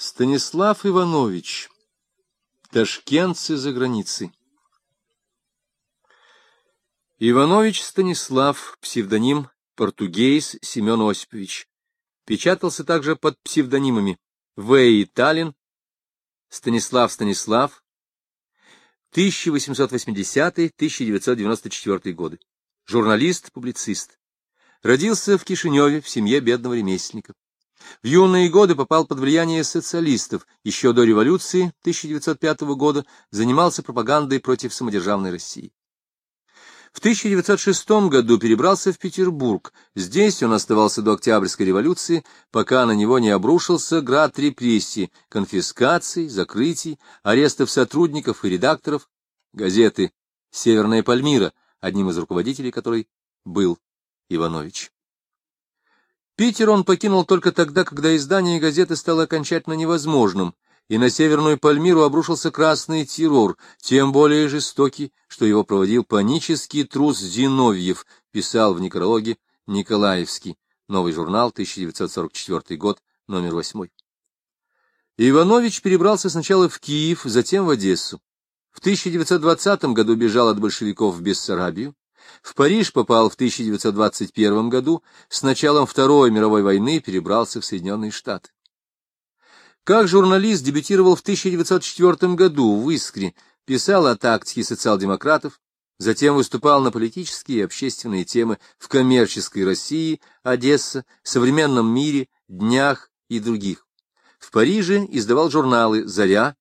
Станислав Иванович. Ташкентцы за границей. Иванович Станислав, псевдоним Португейс Семен Осипович. Печатался также под псевдонимами В. И. Таллин, Станислав Станислав, 1880-1994 годы. Журналист, публицист. Родился в Кишиневе в семье бедного ремесленника. В юные годы попал под влияние социалистов, еще до революции 1905 года занимался пропагандой против самодержавной России. В 1906 году перебрался в Петербург. Здесь он оставался до Октябрьской революции, пока на него не обрушился град репрессий, конфискаций, закрытий, арестов сотрудников и редакторов газеты «Северная Пальмира», одним из руководителей которой был Иванович. Питер он покинул только тогда, когда издание газеты стало окончательно невозможным, и на Северную Пальмиру обрушился красный террор, тем более жестокий, что его проводил панический трус Зиновьев, писал в некрологе Николаевский, новый журнал, 1944 год, номер 8. Иванович перебрался сначала в Киев, затем в Одессу. В 1920 году бежал от большевиков в Бессарабию, в Париж попал в 1921 году, с началом Второй мировой войны перебрался в Соединенные Штаты. Как журналист дебютировал в 1904 году в «Искре», писал о тактике социал-демократов, затем выступал на политические и общественные темы в коммерческой России, Одесса, современном мире, днях и других. В Париже издавал журналы «Заря»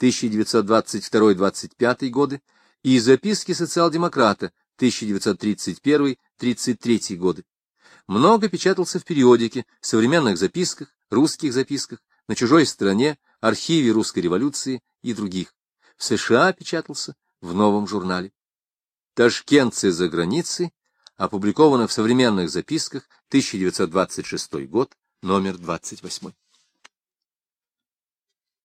1922-25 годы и записки социал-демократа 1931-33 годы. Много печатался в периодике, современных записках, русских записках, на чужой стороне, архиве русской революции и других. В США печатался в новом журнале. Ташкентцы за границей опубликовано в современных записках 1926 год, номер 28.